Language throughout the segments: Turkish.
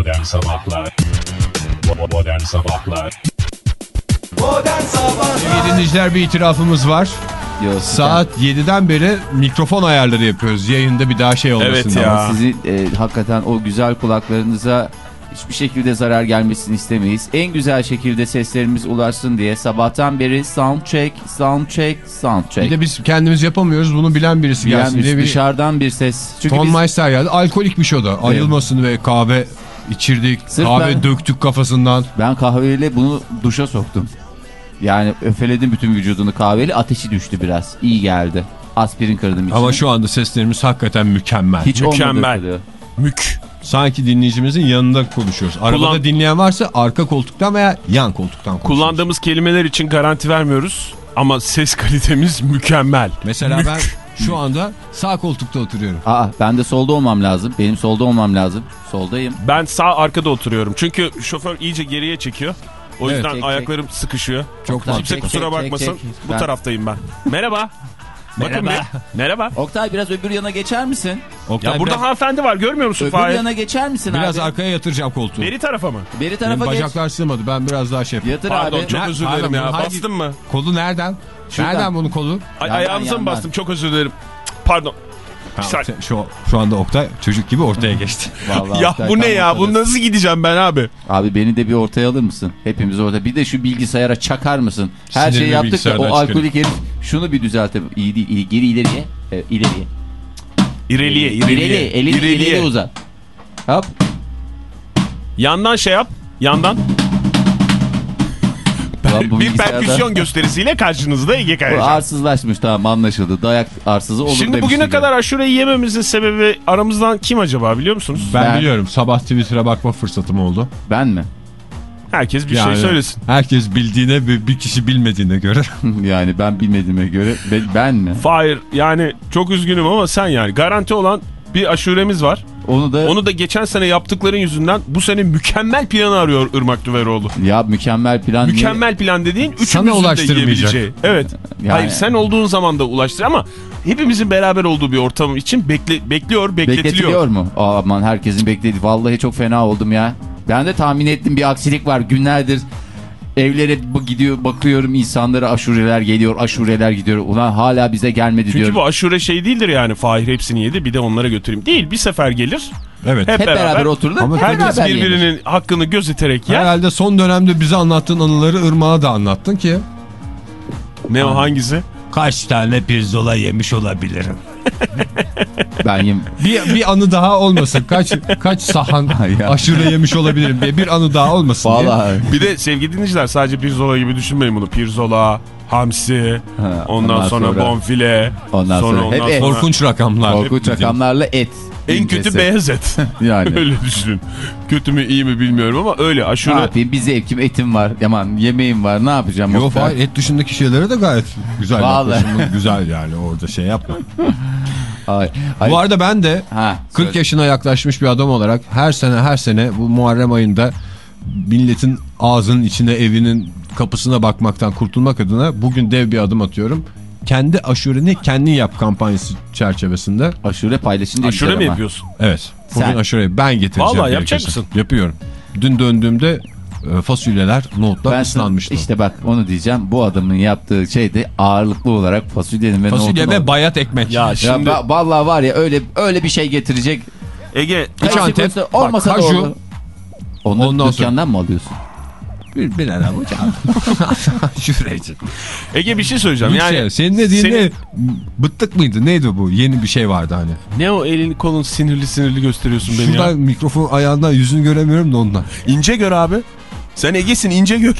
Modern Sabahlar Bo- Modern Sabahlar Sevgili dinleyiciler bir itirafımız var. Yok, Saat 7'den beri mikrofon ayarları yapıyoruz. Yayında bir daha şey olmasın. Evet ya. Ama sizin e, hakikaten o güzel kulaklarınıza hiçbir şekilde zarar gelmesini istemeyiz. En güzel şekilde seslerimiz ulaşsın diye sabahtan beri sound check, sound check, sound check. Bir de biz kendimiz yapamıyoruz. Bunu bilen birisi Bilen gelsin bir- diye bir dışarıdan bir ses. Çünkü Ton biz Meister geldi. Alkolikmiş o da. Ayılmasın ve kahve içirdik. Sırf kahve ben- döktük kafasından. ben kahveyle bunu duşa soktum. Yani öfeledim bütün vücudunu kahveyle ateşi düştü biraz. İyi geldi. Aspirin kırdım içine. Ama şu anda seslerimiz hakikaten mükemmel. Hiç Mükemmel. Mük. Sanki dinleyicimizin yanında konuşuyoruz. Arabada Kullan- dinleyen varsa arka koltuktan veya yan koltuktan konuşuyoruz. Kullandığımız kelimeler için garanti vermiyoruz. Ama ses kalitemiz mükemmel. Mesela Mük. ben şu anda sağ koltukta oturuyorum. Aa ben de solda olmam lazım. Benim solda olmam lazım. Soldayım. Ben sağ arkada oturuyorum. Çünkü şoför iyice geriye çekiyor. O Evet. yüzden Çek, çek. ayaklarım sıkışıyor. Çok Kimse mantıklı. kusura Çek, çek, bakmasın. çek. Bu Ben- taraftayım ben. Merhaba. Bakın Merhaba. bir. Merhaba. Oktay biraz öbür yana geçer misin? Oktay, Ya burada biraz, hanımefendi var görmüyor musun Öbür Fahir? yana geçer misin biraz abi? arkaya yatıracağım koltuğu. Beri tarafa mı? Beri Benim tarafa geç. bacaklar sığmadı. Ben biraz daha şey yapayım. Yatır Pardon abi. çok Ne- özür Pardon, dilerim ya. hangi- Bastın mı? Kolu nereden? Şuradan. Nereden bunun kolu? Ay, ayağınıza mı bastım? Çok özür dilerim. Cık, Pardon. Oktay- şu, şu anda Oktay çocuk gibi ortaya geçti. Vallahi ya Oktay bu ne ya? Bu ortada. nasıl gideceğim ben abi? Abi beni de bir ortaya alır mısın? Hepimiz orada. Bir de şu bilgisayara çakar mısın? Her Sinirli şeyi yaptık da bilgisayardan o alkolik herif şunu bir düzeltelim. İyi değil. iyi. Geri ileriye. Evet, ileriye. İreliye, İleriye. ireliye. Elini ileriye uzat. Hop. Yandan şey yap. Yandan. Ulan bu bir perküsyon gösterisiyle karşınızda Ege Kayacan. arsızlaşmış tamam anlaşıldı. Dayak arsızı olur Şimdi bugüne ya. kadar aşureyi yememizin sebebi aramızdan kim acaba biliyor musunuz? Ben, Ben- biliyorum. Sabah Twitter'a bakma fırsatım oldu. Ben mi? Herkes bir Yani şey söylesin. Herkes bildiğine ve bir kişi bilmediğine göre. yani ben bilmediğime göre ben, ben mi? Hayır yani çok üzgünüm ama sen yani garanti olan bir aşuremiz var. Onu da Onu da geçen sene yaptıkların yüzünden bu sene mükemmel planı arıyor Irmak Düveroğlu. ya mükemmel plan Mükemmel plan dediğin üçümüzün de yiyebileceği. Evet. Yani- Hayır sen olduğun zaman da ulaştır ama hepimizin beraber olduğu bir ortam için bekle, bekliyor, bekletiliyor. Bekletiliyor mu? Aman herkesin beklediği. Vallahi çok fena oldum ya. Ben de tahmin ettim bir aksilik var. Günlerdir evlere bu gidiyor bakıyorum insanlara aşureler geliyor aşureler gidiyor. Ulan hala bize gelmedi Çünkü diyorum. bu aşure şey değildir yani Fahir hepsini yedi bir de onlara götüreyim. Değil bir sefer gelir Evet. hep, Hep beraber. Ama hep herkes beraber yenir. birbirinin hakkını gözeterek yer. Herhalde son dönemde bize anlattığın anıları Irmak'a da anlattın ki. Ne o hangisi? Kaç tane pirzola yemiş olabilirim. Ben yem Bir, bir anı daha olmasın. Kaç kaç sahan aşure yemiş olabilirim diye bir anı daha olmasın diye. Vallahi. Bir de sevgili dinleyiciler sadece pirzola gibi düşünmeyin bunu. Pirzola, hamsi, Ha, ondan, sonra, bonfile, Ondan sonra ondan hep et. sonra Korkunç rakamlar. korkunç Hep rakamlarla et. en kötü beyaz et. Yani. öyle düşünün. Kötü mü iyi mi bilmiyorum ama öyle Ne aşure. yapayım bir zevkim etim var. Yaman yemeğim var ne yapacağım? Yok Oktay? hayır et dışındaki şeylere de gayet güzel Vallahi. yaklaşımın güzel yani orada şey yapma. Hayır. Hayır. Bu arada ben de Ha, 40 söyle. yaşına yaklaşmış bir adam olarak her sene her sene bu Muharrem ayında milletin ağzının içine evinin kapısına bakmaktan kurtulmak adına bugün dev bir adım atıyorum. Kendi aşureni kendin yap kampanyası çerçevesinde. Aşure paylaşınca Aşure mi ama. yapıyorsun? Evet. Bugün Sen- aşureyi ben getireceğim. Vallahi yapacak mısın? Yapıyorum. Dün döndüğümde e, fasulyeler, nohutlar Ben ıslanmıştı. işte bak onu diyeceğim. Bu adamın yaptığı şey de ağırlıklı olarak fasulyenin ve Fasulye nohutun ve bayat ekmek. Ya Ya şimdi ba- vallahi var ya öyle öyle bir şey getirecek. Ege Karışık Antep, olmasa bak, da kaju. olur. Onları Ondan sonra- dükkandan mı alıyorsun? Bir, bir adam hocam. Ege bir şey söyleyeceğim. Yani şey. Senin dediğin senin- ne? Bıttık mıydı? Neydi bu? Yeni bir şey vardı hani. Ne o elini kolun sinirli sinirli gösteriyorsun beni Şuradan ya. mikrofon ayağından yüzünü göremiyorum da ondan. İnce gör abi. Sen Ege'sin ince gör.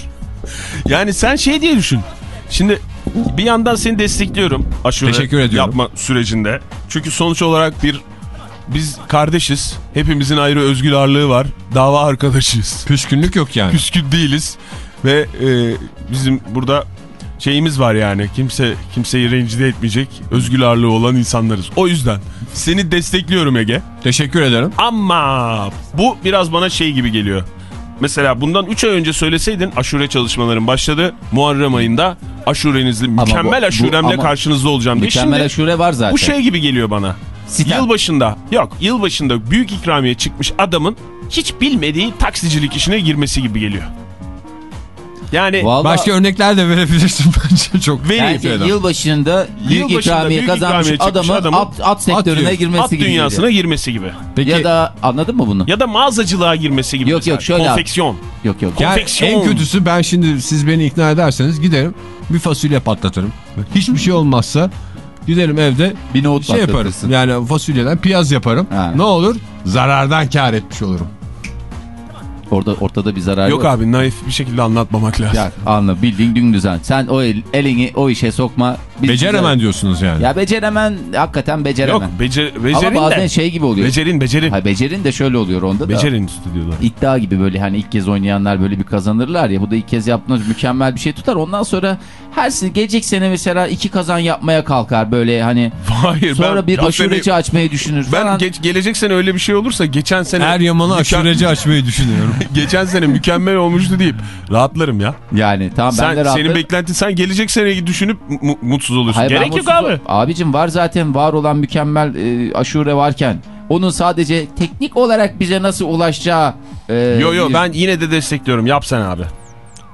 Yani sen şey diye düşün. Şimdi bir yandan seni destekliyorum aşure Teşekkür ediyorum. yapma sürecinde. Çünkü sonuç olarak bir biz kardeşiz. Hepimizin ayrı özgür ağırlığı var. Dava arkadaşıyız. Küskünlük yok yani. Küskün değiliz. Ve e, bizim burada şeyimiz var yani. Kimse kimseyi rencide etmeyecek özgür ağırlığı olan insanlarız. O yüzden seni destekliyorum Ege. Teşekkür ederim. Ama bu biraz bana şey gibi geliyor. Mesela bundan 3 ay önce söyleseydin aşure çalışmaların başladı. Muharrem ayında aşurenizle mükemmel bu- aşuremle ama karşınızda olacağım. Mükemmel Şimdi aşure var zaten. bu şey gibi geliyor bana. Sitem. Yılbaşında yok yılbaşında büyük ikramiye çıkmış adamın hiç bilmediği taksicilik işine girmesi gibi geliyor. Yani Vallahi Başka örnekler de verebilirsin bence çok. Vereyim. Fena. yılbaşında büyük Yılbaşında ikramiye büyük kazanmış ikramiye adamın adamın at, at sektörüne diyor. girmesi at gibi. dünyasına geliyor. girmesi gibi. Peki Ya da anladın mı bunu? Ya da mağazacılığa girmesi gibi. Yok, mesela. yok, şöyle abi. Konfeksiyon. Yok yok. yani konfeksiyon. en kötüsü ben şimdi siz beni ikna ederseniz giderim bir fasulye patlatırım. Hiçbir şey olmazsa giderim evde Bir nohut şey yaparım. Yani fasulyeden piyaz yaparım. Ha. Ne olur? Zarardan kar etmiş olurum. Orada ortada bir zarar Yok yok. abi naif bir şekilde anlatmamak lazım. Ya anla bildiğin gün düzen. Sen o el- elini o işe sokma. Biz Beceremen diyorsunuz yani. Ya beceremen hakikaten beceremen. Yok becer, Ama becerin bazen de. şey gibi oluyor. Becerin becerin. Hayır, becerin de şöyle oluyor onda da. Becerin stüdyoda. İddia gibi böyle hani ilk kez oynayanlar böyle bir kazanırlar ya. Bu da ilk kez yaptığınız mükemmel bir şey tutar. Ondan sonra her sene gelecek sene mesela iki kazan yapmaya kalkar böyle hani. Hayır Sonra ben bir aşureci sene- açmayı düşünür Ben falan. geç, gelecek sene öyle bir şey olursa geçen sene... Eryaman'ı müke- aşureci açmayı düşünüyorum. geçen sene mükemmel olmuştu deyip rahatlarım ya. Yani tamam ben sen, de rahatlarım. senin beklentin sen gelecek seneyi düşünüp mu- mutsuz oluyorsun. Hayır, Gerek yok abi. Abicim var zaten var olan mükemmel e, aşure varken onun sadece teknik olarak bize nasıl ulaşacağı e, Yo yo bir- ben yine de destekliyorum. Yap sen abi.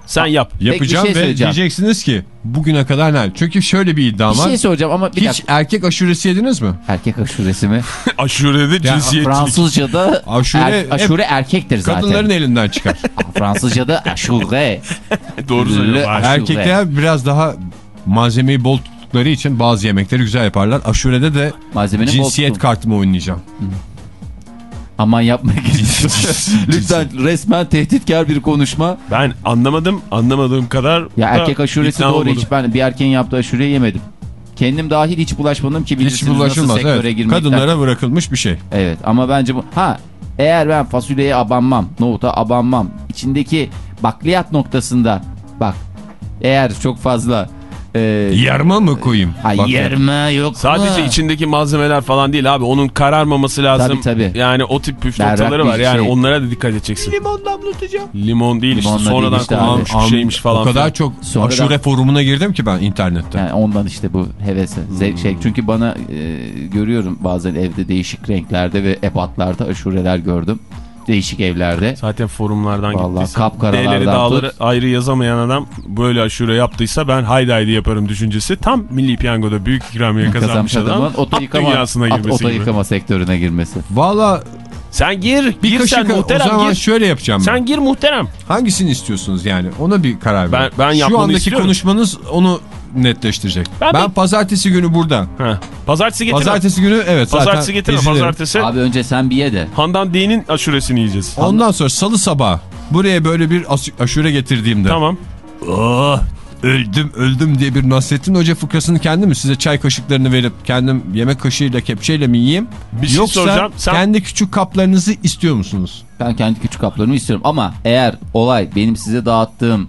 Sen yap. Yapacağım şey ve diyeceksiniz ki bugüne kadar ne? Çünkü şöyle bir iddia bir var. şey soracağım ama bir Hiç dakika. erkek aşuresi yediniz mi? Erkek aşuresi mi? Aşurede cinsiyetçilik. Fransızca'da Aşure er- aşure erkektir zaten. Kadınların elinden çıkar. Fransızca'da aşure. Doğru söylüyorsun. Erkekler biraz daha malzemeyi bol tuttukları için bazı yemekleri güzel yaparlar. Aşurede de Malzemenin bol cinsiyet kartımı oynayacağım. Aman yapmayın. Lütfen resmen tehditkar bir konuşma. Ben anlamadım. Anlamadığım kadar Ya erkek aşuresi doğru olmadım. hiç ben bir erkeğin yaptığı aşureyi yemedim. Kendim dahil hiç bulaşmadım ki Hiç bilirsiniz nasıl bulaşılmaz. sektöre Evet. girmekten. Kadınlara bırakılmış bir şey. Evet ama bence bu... Ha eğer ben fasulyeye abanmam, nohuta abanmam, içindeki bakliyat noktasında bak eğer çok fazla e, Yarma mı koyayım? Bak- hayır mı yok Sadece mu? içindeki malzemeler falan değil abi. Onun kararmaması lazım. Tabii, tabii. Yani o tip püf Berrak noktaları var. Yani şey. onlara da dikkat edeceksin. Limon damlatacağım. Limon değil işte. Limonla Sonradan değil işte abi. kullanılmış bir şeymiş falan. O kadar filan. çok Sonradan- aşure forumuna girdim ki ben internette. Yani ondan işte bu hevesi. Zevk şey. Çünkü bana e, görüyorum bazen evde değişik renklerde ve ebatlarda aşureler gördüm. Değişik evlerde. Zaten forumlardan Vallahi gittiyse. kapkaralardan D'leri dağları tut. ayrı yazamayan adam böyle aşure yaptıysa ben haydi haydi yaparım düşüncesi. Tam Milli Piyango'da büyük ikramiye kazanmış Kazanmış adam. oto at yıkama, at- girmesi oto gibi. yıkama sektörüne girmesi. Valla Sen gir. bir gir kaşık sen o muhterem zaman gir. şöyle yapacağım ben. Sen gir muhterem. Hangisini istiyorsunuz yani? Ona bir karar verin. Ben- ben Şu andaki istiyorum. konuşmanız onu netleştirecek. Ben Ben, bir- pazartesi günü burada. Ha. Pazartesi getirme. Pazartesi günü evet zaten Pazartesi getirme. izlerim. Pazartesi. Abi önce sen bir ye de. Handan D'nin aşuresini yiyeceğiz. Ondan sonra salı sabah buraya böyle bir aşure getirdiğimde. Tamam. Oh, öldüm öldüm diye bir Nasrettin Hoca fıkrasını kendim mi size çay kaşıklarını verip kendim yemek kaşığıyla kepçeyle mi yiyeyim? Bir şey Yoksa soracağım. Sen- kendi küçük kaplarınızı istiyor musunuz? Ben kendi küçük kaplarımı istiyorum. Ama eğer olay benim size dağıttığım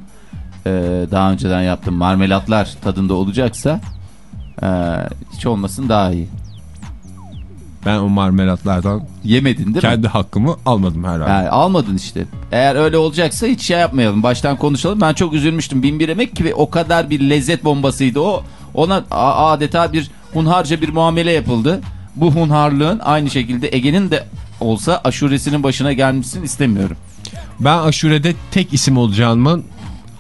e, daha önceden yaptığım marmelatlar tadında olacaksa e, hiç olmasın daha iyi. Ben o marmelatlardan Yemedin değil mi? kendi hakkımı almadım herhalde. Yani almadın işte. Eğer öyle olacaksa hiç şey yapmayalım. Baştan konuşalım. Ben çok üzülmüştüm. Bin bir emek ki o kadar bir lezzet bombasıydı o. Ona adeta bir hunharca bir muamele yapıldı. Bu hunharlığın aynı şekilde Ege'nin de olsa aşuresinin başına gelmişsin istemiyorum. Ben aşurede tek isim olacağımın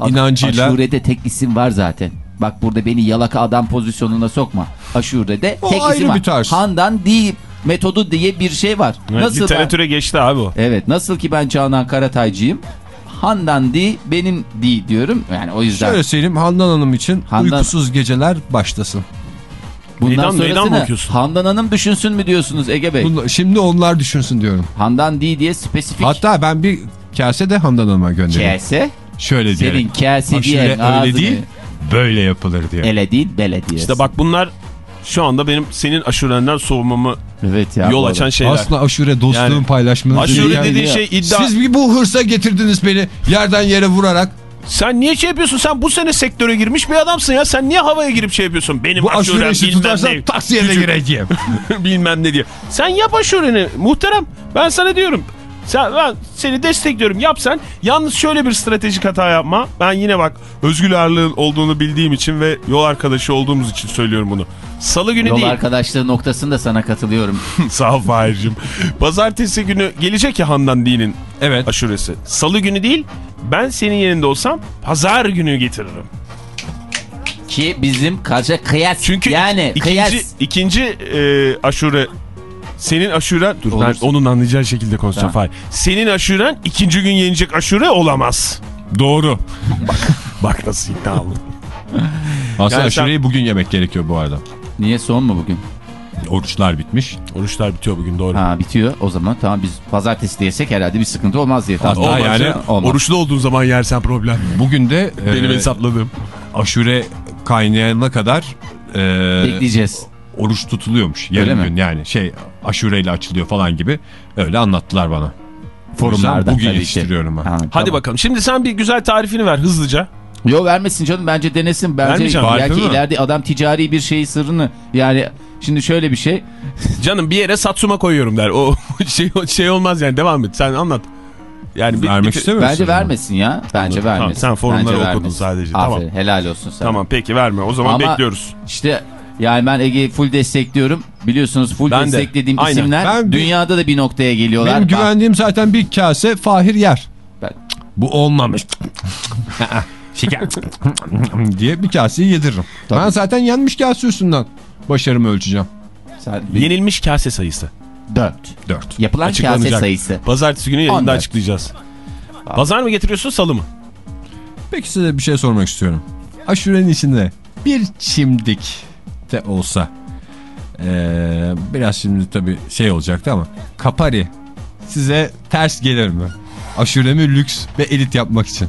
inancıyla Aşurede tek isim var zaten. Bak burada beni yalaka adam pozisyonuna sokma. Aşurede O tek isim var. bir tarz. Handan değil metodu diye bir şey var. Evet, Nasıl ben, Literatüre geçti abi o. Evet nasıl ki ben Canan Karataycıyım. Handan di benim di diyorum. Yani o yüzden şöyle söyleyeyim Handan Hanım için Handan- uykusuz geceler başlasın. bundan Meydan- meydan sonrasını okuyorsun? Handan Hanım düşünsün mü diyorsunuz Ege Bey? Bunla- Şimdi onlar düşünsün diyorum. Handan di diye spesifik Hatta ben bir kase de Handan Hanım'a göndereyim. kase. Şöyle Senin diyerek. kase diye öyle değil böyle yapılır diye. ele değil belediye. İşte bak bunlar şu anda benim senin aşurenden soğumamı Evet ya. yol açan arada. şeyler. Aslında aşure dostluğun Yani paylaşmanız. Aşure değil. dediğin şey iddia. Siz bir bu hırsa getirdiniz beni yerden yere vurarak. Sen niye şey yapıyorsun? Sen bu sene sektöre girmiş bir adamsın ya. Sen niye havaya girip şey yapıyorsun? Benim Bu aşure aşurem işi bilmem tutarsan ne. taksiye de gireceğim. bilmem ne diye. Sen yap aşureni muhterem. Ben sana diyorum. Sen, ben seni destekliyorum. Yap sen. Yalnız şöyle bir stratejik hata yapma. Ben yine bak özgür ağırlığın olduğunu bildiğim için ve yol arkadaşı olduğumuz için söylüyorum bunu. Salı günü Yol değil. arkadaşlığı noktasında sana katılıyorum. Sağ ol Fahir'cim. Pazartesi günü gelecek ya Handan Din'in Evet. aşuresi. Salı günü değil. Ben senin yerinde olsam pazar günü getiririm. Ki bizim kaça kıyas. Çünkü yani ikinci, kıyas. ikinci e, aşure senin aşuren dur Olursa. ben onun anlayacağı şekilde konuşacağım Tamam. Senin aşuren ikinci gün yenecek aşure olamaz. Doğru. Bak nasıl iddia aldım. Aslında Yani sen- aşureyi bugün yemek gerekiyor bu arada. Niye son mu bugün? Oruçlar bitmiş. Oruçlar bitiyor bugün doğru. Ha bitiyor. O zaman tamam biz pazartesi diyesek herhalde bir sıkıntı olmaz diye tahmin Hatta ediyorum. yani Olmaz. Oruçlu olduğun zaman yersen problem. Bugün de Benim e, hesapladığım. aşure kaynayana kadar e, Bekleyeceğiz. Oruç tutuluyormuş. Öyle Yarım mi? gün yani şey aşureyle açılıyor falan gibi. Öyle anlattılar bana. Forumlarda bugün yetiştiriyorum ben. Ha, Hadi tamam. bakalım. Şimdi sen bir güzel tarifini ver hızlıca. Yo vermesin canım bence denesin. Bence Vermeyeceğim, belki ileride adam ticari bir şeyi sırrını yani şimdi şöyle bir şey. Canım bir yere Satsuma koyuyorum der. O şey şey olmaz yani devam et. Sen anlat. Yani bir- Vermek bir- istemiyorsun. Bence ama. vermesin ya. Bence Anladım, vermesin. tamam. Sen forumları Bence okudun vermesin. sadece, Aferin tamam. helal olsun sana. Tamam peki verme. O zaman Ama- bekliyoruz. İşte yani ben Ege'yi full destekliyorum. Biliyorsunuz full Ben de. desteklediğim Aynen. isimler Ben bir- dünyada da bir noktaya geliyorlar. Benim güvendiğim zaten bir kase Fahir yer. Ben- Bu olmamış. Şeker diye bir kaseyi yediririm. Tabii. Ben zaten yenmiş kase üstünden başarımı ölçeceğim. sen Yenilmiş kase sayısı. 4. 4. Yapılan kase sayısı. Pazartesi günü yayında 14. açıklayacağız. Pazar mı getiriyorsun salı mı? Peki size bir şey sormak istiyorum. Aşurenin içinde bir çimdik de olsa eee, biraz şimdi tabii şey olacaktı ama kapari size ters gelir mi? Aşuremi lüks ve elit yapmak için.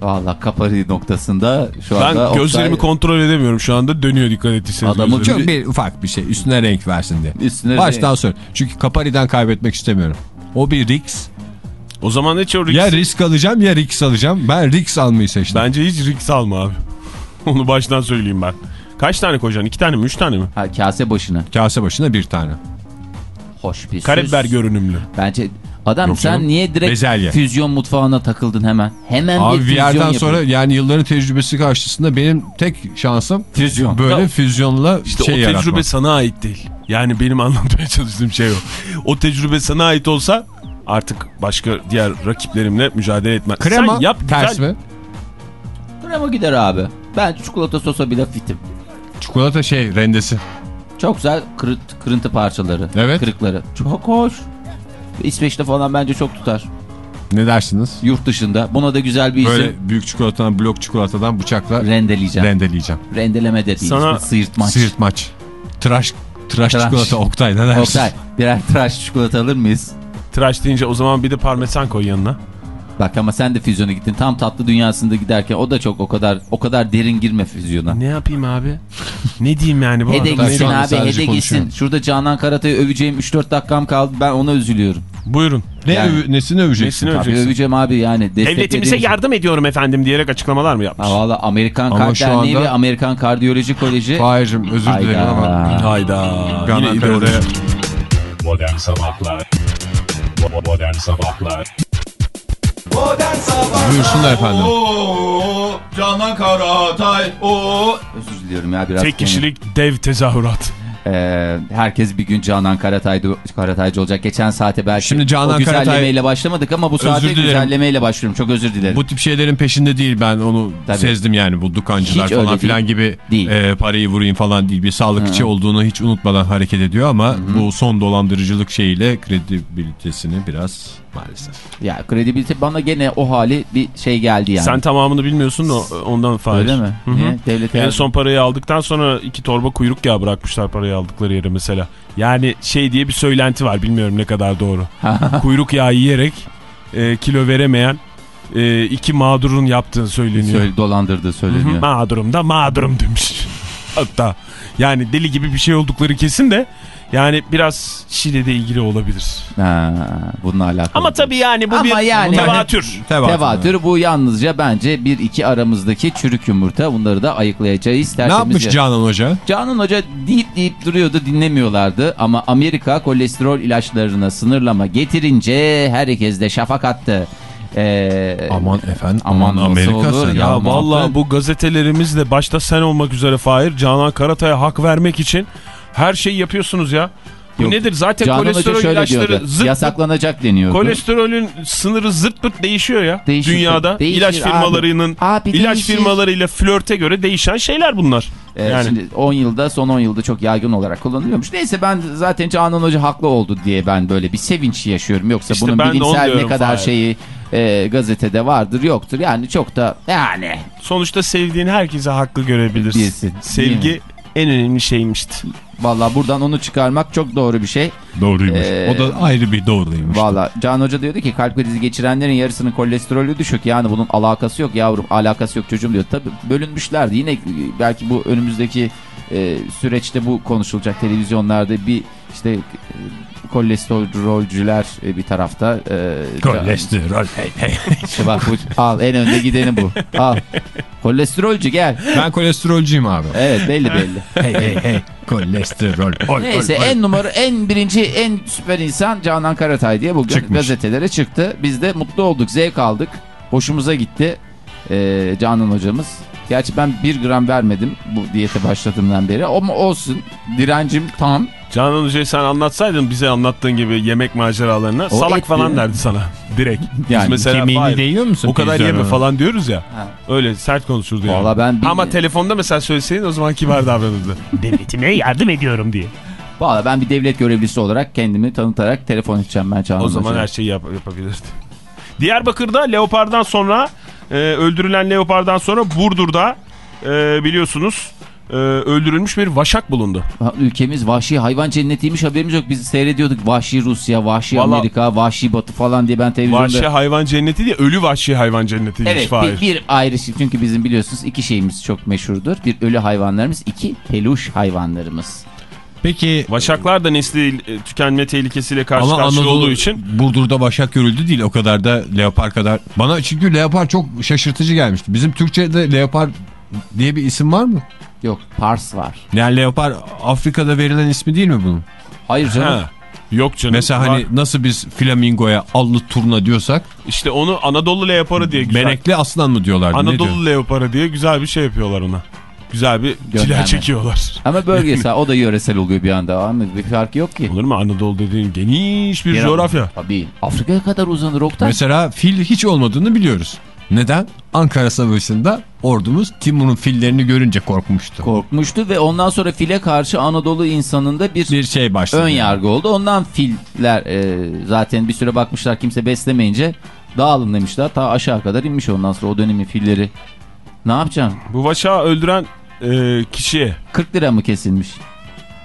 Valla kapari noktasında şu Ben anda gözlerimi Oktay kontrol edemiyorum şu anda. Dönüyor dikkat ettiyseniz. Adamı gözlerim. Çok bir ufak bir şey üstüne renk versin diye. üstüne Baştan sonra. Çünkü kapariden kaybetmek istemiyorum. O bir risk. O zaman hiç o risk... Ya risk alacağım ya risk alacağım. Ben risk almayı seçtim. Bence hiç risk alma abi. Onu baştan söyleyeyim ben. Kaç tane koyacaksın? İki tane mi? Üç tane mi? ha, kase başına. Kase başına bir tane. Hoş bir Karabiber görünümlü. Bence adam Yok sen canım. niye direkt Bezelye. füzyon mutfağına takıldın hemen? Hemen Abi bir füzyon yerden yapıyor. sonra yani yılların tecrübesi karşısında benim tek şansım füzyon. böyle Ya, füzyonla İşte şey o tecrübe yaratmak. sana ait değil. Yani benim anlatmaya çalıştığım şey o. O tecrübe sana ait olsa artık başka diğer rakiplerimle mücadele etmez. Krema Sen yap ters güzel. mi? Krema gider abi. Ben çikolata sosa bile fitim. Çikolata şey rendesi. Çok güzel kırıt, kırıntı parçaları. Evet. Kırıkları. Çok hoş. İsveç'te falan bence çok tutar. Ne dersiniz? Yurt dışında. Buna da güzel bir isim. Böyle büyük çikolatadan blok çikolatadan bıçakla Rendeleyeceğim. rendeleyeceğim. Rendeleme de değil. Sana- Sıyırtmaç. Sıyırtmaç. Tıraş, tıraş, Tıraş. çikolata Oktay ne dersin? Oktay birer tıraş çikolata alır mıyız? Tıraş deyince o zaman bir de parmesan koy yanına. Bak ama sen de füzyona gittin. Tam tatlı dünyasında giderken o da çok o kadar o kadar derin girme füzyona. Ne yapayım abi? ne diyeyim yani bu Hede gitsin abi hede gitsin. Şurada Canan Karatay'ı öveceğim 3-4 dakikam kaldı. Ben ona üzülüyorum. Buyurun. Ne Yani- övü- nesini öveceksin? Nesini Tabii öveceksin? öveceğim abi yani. Devletimize yardım ediyorum efendim diyerek açıklamalar mı yapmış? Ha valla Amerikan Ama Kalp Derneği anda- ve Amerikan Kardiyoloji Koleji. Fahir'cim özür dilerim Hayda. ama Hayda. Canan Yine. Modern Sabahlar Modern Sabahlar buyursunlar efendim. Canan Karatay. O. Özür diliyorum ya biraz. Tek kişilik dev tezahürat. Ee, herkes bir gün Canan Karatay'da, Karataycı olacak. Geçen saate belki Şimdi Canan o güzellemeyle Karatay- başlamadık ama bu saate güzellemeyle başlıyorum. Çok özür dilerim. Bu tip şeylerin peşinde değil ben onu Tabii. sezdim yani bu dukancılar Hiç falan filan gibi Değil. e, parayı vurayım falan değil bir sağlıkçı Hı. olduğunu hiç unutmadan hareket ediyor ama bu son dolandırıcılık şeyiyle kredibilitesini biraz maalesef. Ya kredibilite bana gene o hali bir şey geldi yani. Sen tamamını bilmiyorsun da ondan faiz. Öyle mi? Hı hı. Niye? Devlete En yardım- son parayı aldıktan sonra iki torba kuyruk yağı bırakmışlar parayı aldıkları yere mesela. Yani şey diye bir söylenti var bilmiyorum ne kadar doğru. kuyruk yağı yiyerek e, kilo veremeyen e, iki mağdurun yaptığı söyleniyor. Söyle, dolandırdığı Hı hı, söyleniyor. Mağdurum da mağdurum demiş. Hatta yani deli gibi bir şey oldukları kesin de Yani biraz Şili'de ilgili olabilir. Ha, bununla alakalı. Ama tabii yani bu Ama bir yani- tevatür. Tevatür. Tevatür bu yalnızca bence bir iki aramızdaki çürük yumurta. Bunları da ayıklayacağız. Ne yapmış Canan Hoca? Canan Hoca deyip deyip duruyordu dinlemiyorlardı ama Amerika kolesterol ilaçlarına sınırlama getirince herkes de şafak attı. Ee, Aman efendim. Aman Aman, nasıl Amerika olur sen. ya? Ya haklı. bu gazetelerimiz de başta sen olmak üzere Fahir, Canan Karatay'a hak vermek için her şeyi yapıyorsunuz ya. Bu Yok, nedir? Zaten Canan Hoca kolesterol şöyle ilaçları diyordu. zırt Yasaklanacak deniyordu. Kolesterolün sınırı zırt pırt değişiyor ya. Değişir. Dünyada Değişir ilaç abi. firmalarının Abi ilaç değişir. firmalarıyla flörte göre değişen şeyler bunlar. Ee, yani Şimdi 10 yılda son 10 yılda çok yaygın olarak kullanılıyormuş. Neyse ben zaten Canan Hoca haklı oldu diye ben böyle bir sevinç yaşıyorum. Yoksa İşte bunun bilimsel ne kadar Fahir. şeyi e, gazetede vardır yoktur. Yani çok da yani sonuçta sevdiğin herkese haklı görebilirsin. Bilsin. Sevgi en önemli şeymişti. Valla buradan onu çıkarmak çok doğru bir şey. Doğruymuş. Ee, o da ayrı bir doğruymuş. Valla Can Hoca diyordu ki kalp krizi geçirenlerin yarısının kolesterolü düşük. Yani bunun alakası yok yavrum alakası yok çocuğum diyor. Tabi bölünmüşlerdi. Yine belki bu önümüzdeki e, süreçte bu konuşulacak televizyonlarda bir işte e, kolesterolcüler e, bir tarafta. E, Kolesterol. Hey, hey. İşte bak bu, al en önde gideni bu. Al. Kolesterolcü gel. Ben kolesterolcüyüm abi. Evet belli belli. hey hey hey. Kolesterol. Ol, Neyse ol, ol. en numara en birinci en süper insan Canan Karatay diye bugün Çıkmış. gazetelere çıktı. Biz de mutlu olduk, zevk aldık. Hoşumuza gitti ee, Canan hocamız. Gerçi ben bir gram vermedim bu diyete başladığımdan beri ama olsun direncim tam. Canan Hoca'yı sen anlatsaydın bize anlattığın gibi yemek maceralarını O salak falan derdi sana. Direkt. Biz Yani mesela Kemiğini değiyor musun? o kadar yeme falan diyoruz ya. Ha. Öyle sert konuşurdu yani. Valla ben Ama telefonda mesela söyleseydin o zaman kibar davranırdı. Devletime yardım ediyorum diye. Valla ben bir devlet görevlisi olarak kendimi tanıtarak telefon edeceğim ben Canan O zaman hocaya. her şeyi yap yapabilirdi. Diyarbakır'da leopardan sonra e, öldürülen leopardan sonra Burdur'da e, biliyorsunuz e, öldürülmüş bir vaşak bulundu. Ha, Ülkemiz vahşi hayvan cennetiymiş haberimiz yok. Biz seyrediyorduk vahşi Rusya, vahşi Vallahi- Amerika, vahşi Batı falan diye ben televizyonda... Vahşi hayvan cenneti değil ölü vahşi hayvan cennetiymiş Evet bir, bir ayrı şey. Çünkü bizim biliyorsunuz iki şeyimiz çok meşhurdur. Bir ölü hayvanlarımız, iki peluş hayvanlarımız. Peki Vaşaklar da nesli e, tükenme tehlikesiyle karşı ama karşıya Anadolu olduğu için Burdur'da başak görüldü değil o kadar da leopar kadar. Bana çünkü leopar çok şaşırtıcı gelmişti. Bizim Türkçe'de leopar diye bir isim var mı? Yok pars var. Yani leopar Afrika'da verilen ismi değil mi bunun? Hayır canım. Ha. Yok canım. Mesela Var. hani nasıl biz flamingoya allı turna diyorsak işte onu Anadolu leoparı diye güzel. benekli aslan mı diyorlardı? ne diyor? Anadolu leoparı diye güzel bir şey yapıyorlar ona. Güzel bir çile çekiyorlar. Ama bölgesel o da yöresel oluyor bir anda. Ama bir fark yok ki. Olur mu Anadolu dediğin geniş bir Bir- coğrafya. Tabii. Afrika'ya kadar uzanır Oktay. Mesela fil hiç olmadığını biliyoruz. Neden? Ankara Savaşı'nda ordumuz Timur'un fillerini görünce korkmuştu. Korkmuştu ve ondan sonra file karşı Anadolu insanında bir, bir şey başladı. ön yargı oldu. Ondan filler e, zaten bir süre bakmışlar kimse beslemeyince dağılın demişler. Ta aşağı kadar inmiş ondan sonra o dönemin filleri. Ne yapacaksın? Bu vaşağı öldüren e, kişiye 40 lira mı kesilmiş?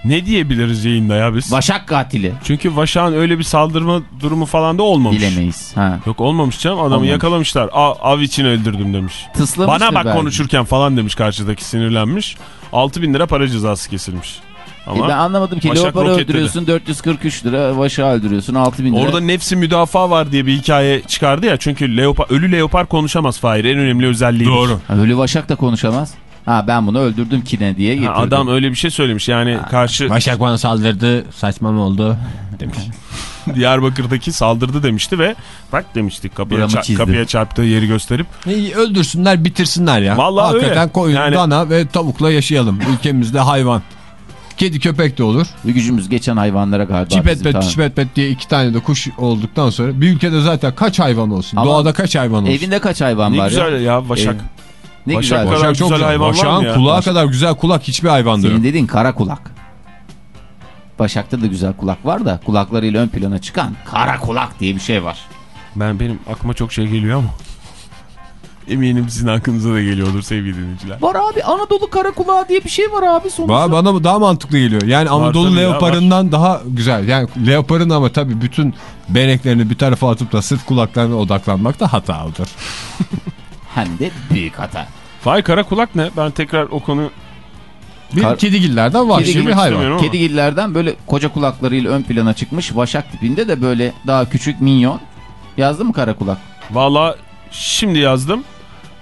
Ne diyebiliriz yayında ya biz? Vaşak katili. Çünkü vaşağın öyle bir saldırma durumu falan da olmamış. Bilemeyiz. Ha. Yok olmamış canım adamı Olmamış. yakalamışlar. Av, av için öldürdüm demiş. Tıslamıştır Bana bak belki. konuşurken falan demiş karşıdaki sinirlenmiş. 6000 bin lira para cezası kesilmiş. Ama E ben anlamadım ki leoparı öldürüyorsun 443 lira, vaşağı öldürüyorsun 6000 lira. Orada nefsi müdafaa var diye bir hikaye çıkardı ya. Çünkü leopar, ölü leopar konuşamaz Fahir. En önemli özelliği. Doğru. Ha, Ölü vaşak da konuşamaz. Ha ben bunu öldürdüm ki ne diye getirdim. adam öyle bir şey söylemiş. Yani karşı Başak bana saldırdı saçma mı oldu demiş. Diyarbakır'daki saldırdı demişti ve bak demiştik kapıya, ça- çizdi. kapıya çarptığı yeri gösterip. İyi, öldürsünler bitirsinler ya. Vallahi öyle. Hakikaten koyun, Yani- dana ve tavukla yaşayalım. Ülkemizde hayvan. Kedi köpek de olur. Bir gücümüz geçen hayvanlara galiba. Çipet pet tamam. çipet pet diye iki tane de kuş olduktan sonra bir ülkede zaten kaç hayvan olsun? Ama Doğada kaç hayvan olsun? Evinde kaç hayvan Ne var güzel ya? ya, Vaşak. Ev- Ne Vaşak güzel. kadar Başak çok güzel hayvan var mı Başak'ın ya? kulağa Başak- kadar güzel kulak hiçbir hayvanda yok. Senin dediğin kara kulak. Başak'ta da güzel kulak var da kulaklarıyla ön plana çıkan kara kulak diye bir şey var. Ben benim aklıma çok şey geliyor ama. Eminim sizin aklınıza da geliyordur sevgili dinleyiciler. Var abi Anadolu kara kulağı diye bir şey var abi sonuçta. Ba- Bana daha mantıklı geliyor. Yani Anadolu tabii ya, leoparından daha güzel. Yani leoparın ama tabii bütün beneklerini bir tarafa atıp da sırf kulaklarına odaklanmak da hatadır. Hem de büyük hata. Fahir kara kulak ne? Ben tekrar o konu Bir Kar- kedigillerden vahşi Kedigil bir hayvan. Kedigillerden böyle koca kulaklarıyla ön plana çıkmış. Vaşak tipinde de böyle daha küçük minyon. Yazdı mı kara kulak? Valla şimdi yazdım.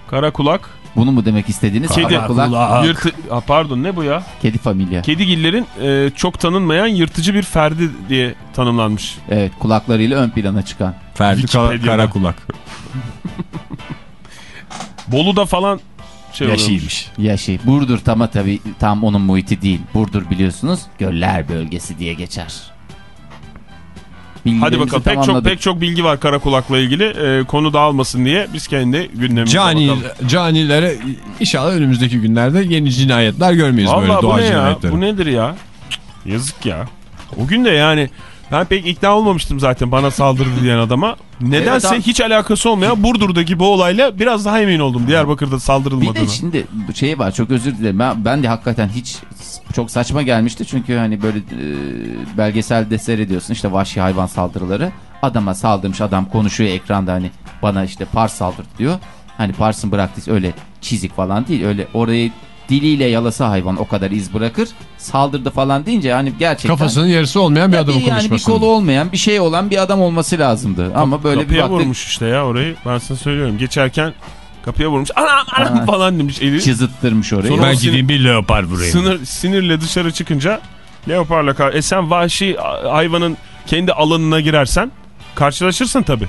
Kara kulak. Bunu mu demek istediğiniz? Kedi. Kara kulak. Yırtı... Ha, pardon ne bu ya? Kedi familya. Kedigillerin e, çok tanınmayan yırtıcı bir ferdi diye tanımlanmış. Evet kulaklarıyla ön plana çıkan. Ferdi. Karakulak. Bolu'da falan şey. Yaşıymış. Yaşı. Burdur tam tabi tam onun muhiti değil. Burdur biliyorsunuz göller bölgesi diye geçer. Hadi bakalım pek çok pek çok bilgi var kara kulakla ilgili. E, konu dağılmasın diye biz kendi gündemimize Cani, bakalım. canilere inşallah önümüzdeki günlerde yeni cinayetler görmeyiz böyle Valla bu doğa ne ya? cinayetleri. Bu nedir ya? Yazık ya. O gün de yani ben pek ikna olmamıştım zaten bana saldırdı diyen adama. Nedense Evet hiç alakası olmayan Burdur'daki bu olayla biraz daha emin oldum. Diyarbakır'da Bir saldırılmadığına. de şimdi şey var çok özür dilerim. Ben, ben de hakikaten hiç çok saçma gelmişti. Çünkü hani böyle e, belgeselde seyrediyorsun işte vahşi hayvan saldırıları. Adama saldırmış adam konuşuyor ekranda hani bana işte pars saldırdı diyor. Hani parsın bıraktıysa öyle çizik falan değil. Öyle orayı diliyle yalasa hayvan o kadar iz bırakır. Saldırdı falan deyince hani gerçekten... Kafasının yarısı olmayan bir adamın bir- yani bir kolu olmayan bir şey olan bir adam olması lazımdı. Ama böyle bir kapıya baktık vurmuş işte ya orayı. Ben sana söylüyorum. Geçerken kapıya vurmuş. Anam anam Aa. falan demiş eli. çizıttırmış orayı. Sonra- Ben Sinir- gideyim bir leopar vurayım. Sınır, sinirle dışarı çıkınca leoparla kar. E sen vahşi hayvanın kendi alanına girersen karşılaşırsın tabi.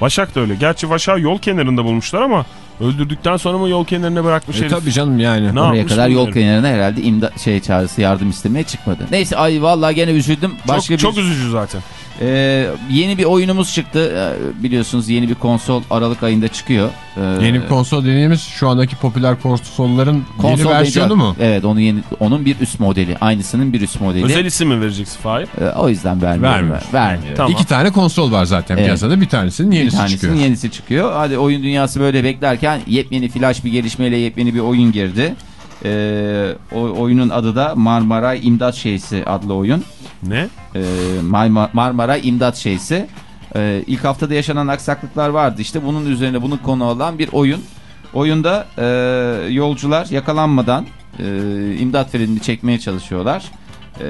Vaşak da öyle. Gerçi Vaşak'ı yol kenarında bulmuşlar ama öldürdükten sonra mı yol kenarına bırakmış E herif? tabii canım yani. Ne Oraya kadar yol kenarına herhalde imdat şey çağrısı yardım istemeye çıkmadı. Neyse ay vallahi gene üzüldüm. Başka çok, bir çok üzücü zaten. Ee, yeni bir oyunumuz çıktı. Ee, biliyorsunuz yeni bir konsol Aralık ayında çıkıyor. Ee, Yeni bir konsol dediğimiz şu andaki popüler konsolların yeni konsol versiyonu değil- mu? Evet, onun yeni onun bir üst modeli. Aynısının bir üst modeli. Özel isim mi vereceksin Fahir? Ee, o yüzden vermiyorum. Vermiyor. ben. Vermiyorum. Tamam. İki tane konsol var zaten Evet. piyasada. Bir tanesinin Bir yenisi tanesinin çıkıyor. yenisi çıkıyor. Hadi oyun dünyası böyle beklerken yepyeni flash bir gelişmeyle yepyeni bir oyun girdi. Ee, o oyunun adı da Marmaray İmdat Şeysi adlı oyun. Ne? Ee, Marma- Marmaray İmdat Şeysi. Ee, ilk haftada yaşanan aksaklıklar vardı işte. Bunun üzerine bunun konu olan bir oyun. Oyunda e, yolcular yakalanmadan e, imdat frenini çekmeye çalışıyorlar. E,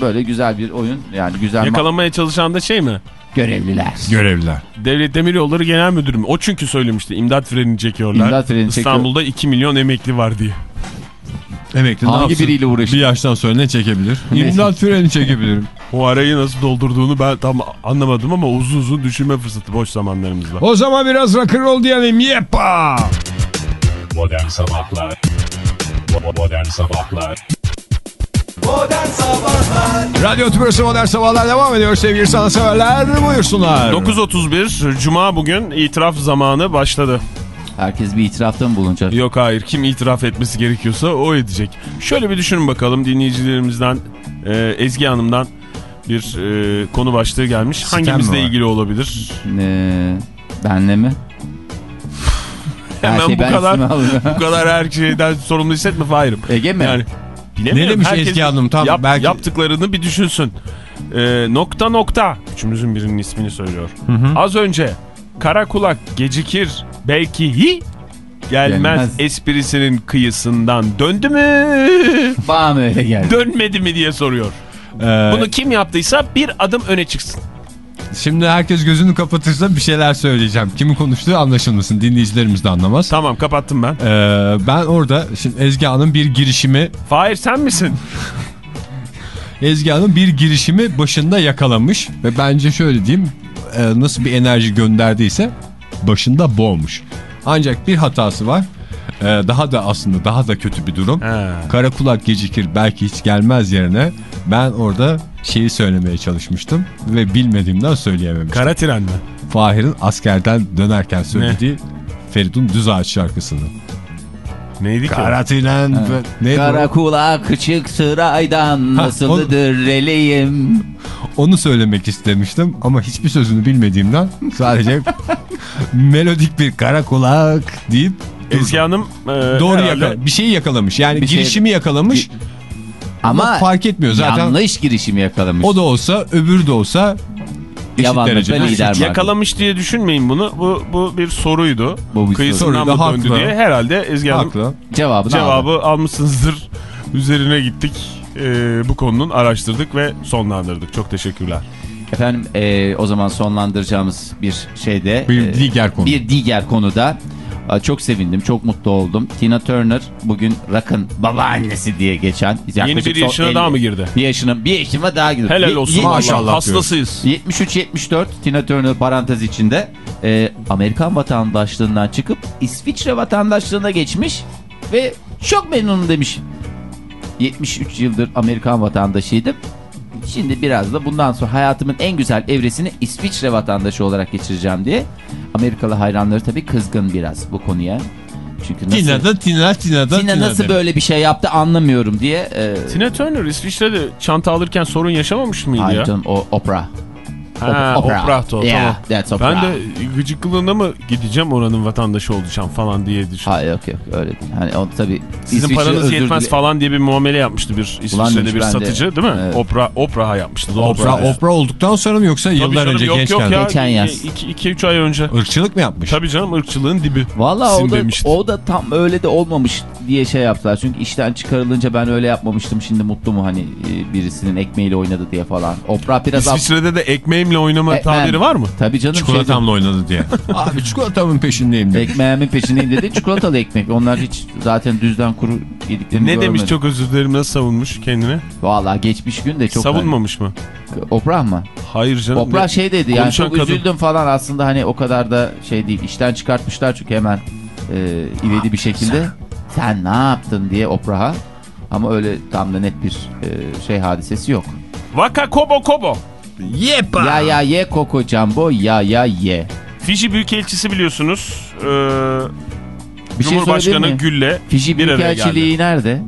böyle güzel bir oyun. Yani güzel ma- Yakalamaya çalışan da şey mi? görevliler. Görevliler. Devlet Demiryolları Genel Müdürü mü? O çünkü söylemişti. İmdat freni çekiyorlar. İmdat freni çekiyor. İstanbul'da 2 milyon emekli var diye. Emekli Hangi yapsın? biriyle uğraşıyor? Bir yaştan sonra ne çekebilir? İmdat freni çekebilirim. O arayı nasıl doldurduğunu ben tam anlamadım ama uzun uzun düşünme fırsatı boş zamanlarımızda. o zaman biraz rock'n'roll diyelim. Yepa! Modern Sabahlar Bo- Modern Sabahlar Radyo Tübrüsü Modern Sabahlar devam ediyor sevgili sanatseverler. Buyursunlar. 9.31 Cuma bugün itiraf zamanı başladı. Herkes bir itirafta mı bulunacak? Yok hayır kim itiraf etmesi gerekiyorsa o edecek. Şöyle bir düşünün bakalım dinleyicilerimizden e, Ezgi Hanım'dan bir e, konu başlığı gelmiş. Sitem mi Hangimizle ilgili olabilir? Ee, benle mi? Her Hemen şey bu kadar bu kadar her şeyden sorumlu hissetme Fahir'im. Ege mi? Yani. Ne demiş Herkes Ezgi Hanım? Tam yap- belki- Yaptıklarını bir düşünsün. Ee, nokta nokta. Üçümüzün birinin ismini söylüyor. Az önce kara kulak gecikir belki hi gelmez, Gelmez. esprisinin kıyısından döndü mü Bana mı öyle geldi? dönmedi mi diye soruyor. Ee, Bunu kim yaptıysa bir adım öne çıksın. Şimdi herkes gözünü kapatırsa bir şeyler söyleyeceğim. Kimin konuştuğu anlaşılmasın. Dinleyicilerimiz de anlamaz. Tamam kapattım ben. Ee, ben orada şimdi Ezgi Hanım bir girişimi Fahir sen misin? Ezgi Hanım bir girişimi başında yakalamış ve bence şöyle diyeyim e, nasıl bir enerji gönderdiyse başında boğmuş. Ancak bir hatası var. E, daha da aslında daha da kötü bir durum. He. Kara kulak gecikir belki hiç gelmez yerine ben orada şeyi söylemeye çalışmıştım ve bilmediğimden söyleyememiştim. Kara tren mi? Fahir'in askerden dönerken söylediği Feridun Düzağaç şarkısını. Neydi ki? Kara neydi Kara kulak çık sıraydan nasıldır releyim. Onu söylemek istemiştim ama hiçbir sözünü bilmediğimden sadece melodik bir kara kulak deyip Ezgi Hanım e, doğru herhalde- bir şeyi yakalamış. Yani Bir şey- girişimi yakalamış ama, Ama fark etmiyor zaten. yanlış girişimi yakalamış. O da olsa öbürü de olsa eşit Yavanlıkta derecede lider var. Yakalamış diye düşünmeyin bunu. Bu bu bir soruydu. Bu bir Kıyısından soruydu, mı döndü haklı. diye herhalde Ezgi Hanım Haklı. Cevabını cevabı aldı. almışsınızdır. Üzerine gittik. Ee, bu konunun araştırdık ve sonlandırdık. Çok teşekkürler. Efendim e, o zaman sonlandıracağımız bir şeyde. Bir e, diğer konu. Bir diğer konuda. Aa, Çok sevindim, çok mutlu oldum. Tina Turner bugün rock'ın babaannesi diye geçen. Yeni bir yaşına 50 daha mı girdi? Bir yaşına, bir yaşıma daha girdi. Helal olsun ye- maşallah Hastasıyız. 73-74 Tina Turner parantez içinde e, Amerikan vatandaşlığından çıkıp İsviçre vatandaşlığına geçmiş ve çok memnunum demiş. 73 yıldır Amerikan vatandaşıydım. Şimdi biraz da bundan sonra hayatımın en güzel evresini İsviçre vatandaşı olarak geçireceğim diye. Amerikalı hayranları tabii kızgın biraz bu konuya. Çünkü nasıl, Tina da Tina, Tina da Tina Tina nasıl de. böyle bir şey yaptı anlamıyorum diye. E, Tina Turner İsviçre'de çanta alırken sorun yaşamamış mıydı Hayır ya? canım, o opera. Ha, Opera. Oprah'tı o Yeah, tamam. that's opera. Ben de gıcıklığına mı gideceğim oranın vatandaşı olacağım falan diye düşündüm. Hayır yok yok öyle değil. Hani o tabii Sizin İsviçre paranız yetmez dile- falan diye bir muamele yapmıştı bir İsviçre'de bir ben de. satıcı değil mi? Evet. Opera, Oprah'a yapmıştı. Opera, opera olduktan sonra mı yoksa Tabii yıllar canım, önce yok, gençken? yok ya, Geçen yaz. 2-3 ay önce. Irkçılık mı yapmış? Tabii canım ırkçılığın dibi. Valla o da, o da tam öyle de olmamış diye şey yaptılar. Çünkü işten çıkarılınca ben öyle yapmamıştım şimdi mutlu mu hani e, birisinin ekmeğiyle oynadı diye falan. Opera biraz... İsviçre'de de ekmeğimle oynama Ekmeğim. tabiri var mı? Tabii canım. Çikolatamla oynadı diye. Abi çikolatamın peşindeyim diye. ekmeğimin peşindeyim dedi. Çikolatalı ekmek. Onlar hiç zaten düzden kuru yediklerini Ne görmedim. demiş çok özür dilerim nasıl savunmuş kendini? Valla geçmiş gün de çok... Savunmamış mı? Opera mı? Hayır canım. Opera Ne- şey dedi yani çok kadın. üzüldüm falan aslında hani o kadar da şey değil. İşten çıkartmışlar çünkü hemen e, ivedi bir şekilde. Sen ne yaptın diye Oprah'a. Ama öyle tam da net bir e, şey hadisesi yok. Vaka kobo kobo. Yepa! Ya ya ye Coco Jumbo ya ya ye. Fiji Büyükelçisi biliyorsunuz. Ee, Bir şey Cumhurbaşkanı söyleyeyim mi? Gül'le Fiji bir araya Büyükelçiliği nerede?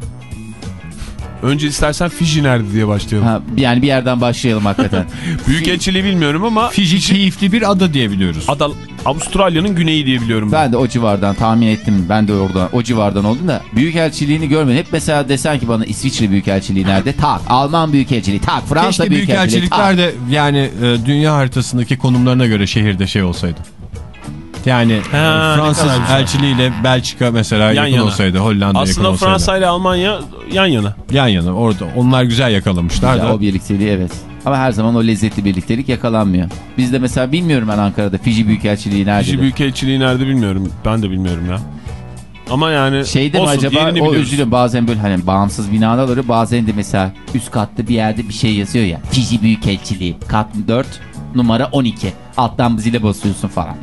Önce istersen Fiji nerede diye başlayalım. Ha, yani bir yerden başlayalım hakikaten. Büyükelçiliği bilmiyorum ama Fiji keyifli bir ada diye biliyoruz. Ada, Avustralya'nın güneyi diye biliyorum. Ben. ben de o civardan tahmin ettim. Ben de oradan o civardan oldum da. Büyükelçiliğini görmedim. Hep mesela desen ki bana İsviçre Büyükelçiliği nerede? Tak. Alman Büyükelçiliği tak. Fransa Keşke Büyükelçiliği tak. büyükelçilikler de yani e, dünya haritasındaki konumlarına göre şehirde şey olsaydı. Yani Ha, e, ne Fransız güzel. elçiliğiyle Belçika mesela Yan yakın yana. olsaydı, Hollanda yakın Aslında olsaydı. Fransa ile Almanya yan yana. Yan yana orada. Onlar güzel yakalamışlar Ya, da. o birlikteliği evet. Ama her zaman o lezzetli birliktelik yakalanmıyor. Bizde mesela bilmiyorum ben Ankara'da Fiji Büyükelçiliği nerede? Fiji Büyükelçiliği nerede bilmiyorum. Ben de bilmiyorum ya. Ama yani Şeyde mi olsun, acaba yerini o üzülüyor bazen böyle hani bağımsız binaları bazen de mesela üst katta bir yerde bir şey yazıyor ya. Fiji Büyükelçiliği kat 4 numara 12 alttan zile basıyorsun falan.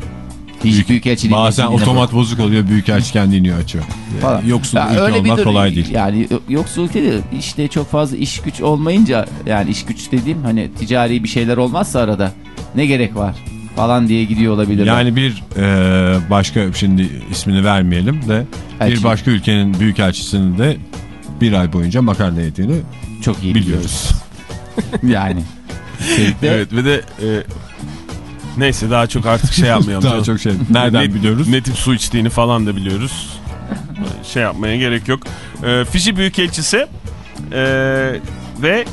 Fiji Büyükelçiliği Bazen otomat bozuk oluyor. Büyükelçi kendi iniyor açıyor. falan. Yoksul Ya ülke öyle bir kolay değil. Yani yoksul ülke değil. İşte çok fazla iş güç olmayınca yani iş güç dediğim hani ticari bir şeyler olmazsa arada ne gerek var falan diye gidiyor olabilir. Yani bir e, başka şimdi ismini vermeyelim de Elçi. bir başka ülkenin büyükelçisinin de bir ay boyunca makarna yediğini çok iyi biliyoruz. biliyoruz. Yani. Şeyde, Evet ve de e, neyse daha çok artık şey yapmayalım. Daha canım. çok şey. Nereden ne, biliyoruz? Ne tip su içtiğini falan da biliyoruz. şey yapmaya gerek yok. E, Fiji Büyükelçisi e, ve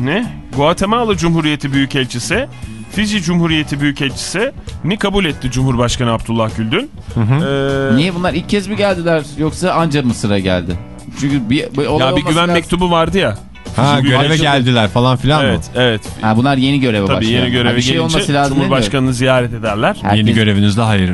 ne? Guatemala Cumhuriyeti Büyükelçisi Fiji Cumhuriyeti Büyükelçisi ni kabul etti Cumhurbaşkanı Abdullah Gül. E, Niye bunlar ilk kez mi geldiler yoksa anca mı sıra geldi? Çünkü bir, bir olay Ya bir güven lazım. mektubu vardı ya. Ha göreve geldiler falan filan mı? Evet, evet. Ha, bunlar yeni göreve Tabii başlıyor. yeni göreve Ha, bir şey gelince olması lazım Cumhurbaşkanını ziyaret ederler. Herkes- Yeni görevinizde hayır.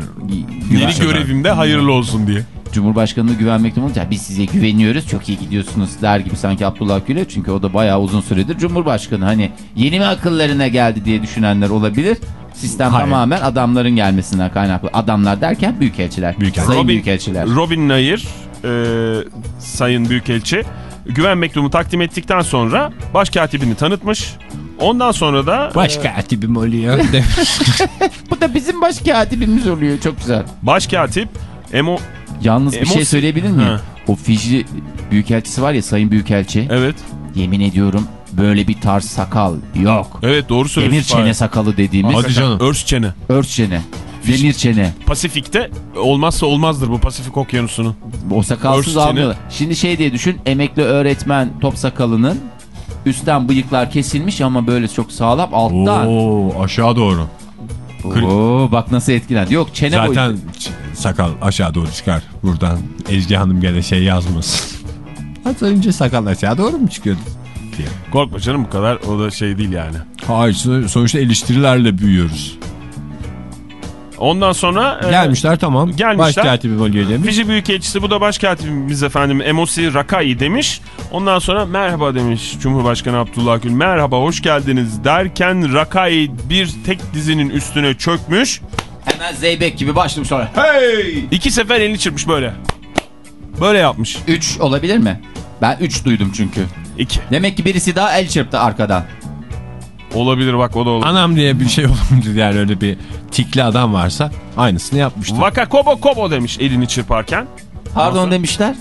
Yeni görevimde hayırlı olsun diye. Cumhurbaşkanı'na güven mektubu olunca biz size güveniyoruz çok iyi gidiyorsunuz der gibi sanki Abdullah Gül'e. Çünkü o da bayağı uzun süredir Cumhurbaşkanı. Hani yeni mi akıllarına geldi diye düşünenler olabilir. Sistem Hayır. tamamen adamların gelmesinden kaynaklı. Adamlar derken büyükelçiler. Büyükelçi. Sayın Robin- büyükelçiler. Robin Nayır, e, Sayın Büyükelçi, güven mektubu takdim ettikten sonra başkatibini tanıtmış. Ondan sonra da Başka atibim oluyor. Bu da bizim başkatibimiz oluyor. Çok güzel. başkatip Emo... Yalnız bir Emos- şey söyleyebilir miyim? Ha. O Fiji büyükelçisi var ya Sayın Büyükelçi. Evet, Yemin ediyorum böyle bir tarz sakal yok. evet doğru söylüyorsun. Demir çene sakalı dediğimiz. Hadi canım. Örs çene. Ört çene. Demir çene. Pasifik'te olmazsa olmazdır bu Pasifik okyanusunun. O sakalsız almıyorlar. Şimdi şey diye düşün. Emekli öğretmen top sakalının üstten bıyıklar kesilmiş ama böyle çok sağlam alttan. Oo, Oo aşağı doğru. bak nasıl etkilendi. Yok çene Zaten ç- sakal aşağı doğru çıkar. Buradan Ezgi Hanım gene şey yazmasın. Atınca sakal aşağı doğru mu çıkıyordu? diye. Korkma canım bu kadar o da şey değil yani. Hayır sonuçta eleştirilerle büyüyoruz. Ondan sonra e, Gelmişler tamam. gelmişler. Başkatibi oluyor demiş. Fiji Büyükelçisi bu da başkatibimiz efendim Emosi Rakai demiş. Ondan sonra merhaba demiş Cumhurbaşkanı Abdullah Gül. Merhaba hoş geldiniz derken Rakai bir tek dizinin üstüne çökmüş. Hemen Zeybek gibi başlamış sonra. Hey! İki sefer elini çırpmış böyle. Böyle yapmış. 3 olabilir mi? Ben 3 duydum çünkü. İki. Demek ki birisi daha el çırptı arkadan. Olabilir bak o da olabilir. Anam diye bir şey olabilir yani öyle bir tikli adam varsa aynısını yapmıştır. Vaka kobo kobo demiş elini çırparken. Pardon Nasıl? demişler.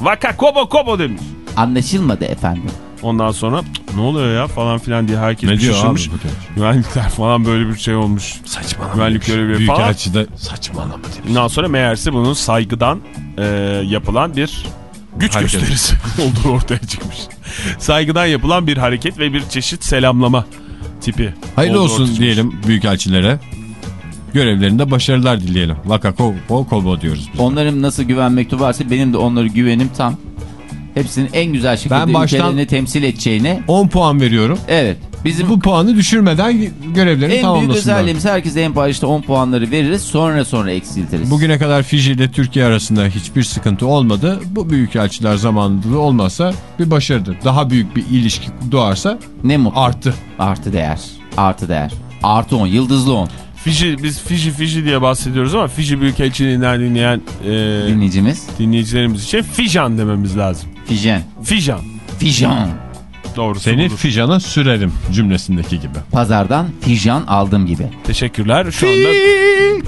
Vaka kobo kobo demiş. Anlaşılmadı efendim. Ondan sonra "Cık, ne oluyor ya falan filan diye herkes ne diyor şaşırmış. Güvenlikler falan böyle bir şey olmuş. Saçmalama. Güvenlik görevlileri falan. Büyükelçide saçmalama demiş. Ondan sonra meğerse bunun saygıdan e, yapılan bir güç Hareket. gösterisi olduğu ortaya çıkmış. saygıdan yapılan bir hareket ve bir çeşit selamlama tipi. Hayırlı olsun diyelim büyükelçilere. Görevlerinde başarılar dileyelim. Vaka kobo kobo diyoruz biz. Onların nasıl güven mektubu varsa benim de onlara güvenim tam. Hepsinin en güzel şekilde Ben baştan- ülkelerini temsil edeceğine. 10 puan veriyorum. Evet. Bizim Bu puanı düşürmeden görevlerini en büyük tamamlasınlar. özelliğimiz herkese en başta 10 puanları veririz sonra sonra eksiltiriz. Bugüne kadar Fiji ile Türkiye arasında hiçbir sıkıntı olmadı. Bu büyükelçiler zamanında olmazsa bir başarıdır. Daha büyük bir ilişki doğarsa ne mutlu. arttı. Artı değer. Artı değer. Artı 10. Yıldızlı 10. Fiji, biz Fiji Fiji diye bahsediyoruz ama Fiji Büyükelçiliğinden dinleyen e, Dinleyicimiz. dinleyicilerimiz için Fijan dememiz lazım. Fijen. Fijan. Fijan. Doğrusu Seni budur. Fijan'a sürerim cümlesindeki gibi. Pazardan fijan aldım gibi. Teşekkürler. Şu anda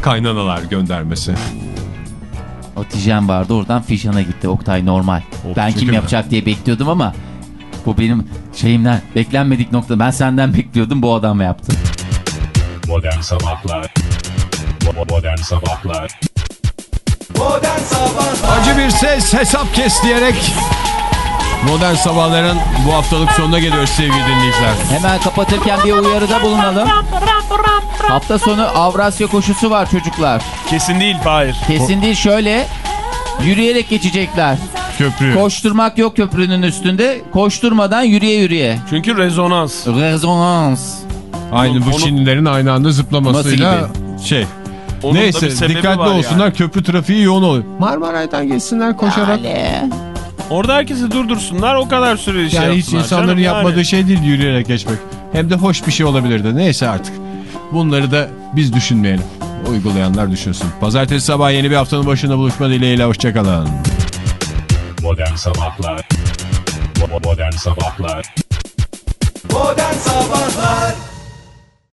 Kaynanalar göndermesi. O tijen vardı oradan fijana gitti. Oktay normal. Oh, ben kim yapacak diye bekliyordum ama bu benim şeyimden beklenmedik nokta. Ben senden bekliyordum bu adam yaptı. Modern Sabahlar Bo- Modern Sabahlar Acı bir ses hesap kes diyerek Modern Sabahların bu haftalık sonuna geliyoruz sevgili dinleyiciler. Hemen kapatırken bir uyarıda bulunalım. Hafta sonu Avrasya koşusu var çocuklar. kesin değil Fahir. Kesin değil şöyle yürüyerek geçecekler. Köprü. Koşturmak yok köprünün üstünde. Koşturmadan yürüye yürüye. Çünkü rezonans. Rezonans. Aynı bu Onun- Çinlilerin aynı anda zıplamasıyla şey. Onun da bir Neyse dikkatli olsunlar yani. köprü trafiği yoğun oluyor. Marmaray'dan geçsinler koşarak. Ale. Orada herkesi durdursunlar o kadar süre şey Yani hiç insanların canım, yani. yapmadığı şey değil yürüyerek geçmek. Hem de hoş bir şey olabilirdi. Neyse artık. Bunları da biz düşünmeyelim. Uygulayanlar düşünsün. Pazartesi sabah yeni bir haftanın başında buluşma dileğiyle. Hoşçakalın. Modern Sabahlar Modern Sabahlar Modern Sabahlar